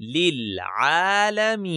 للعالمين.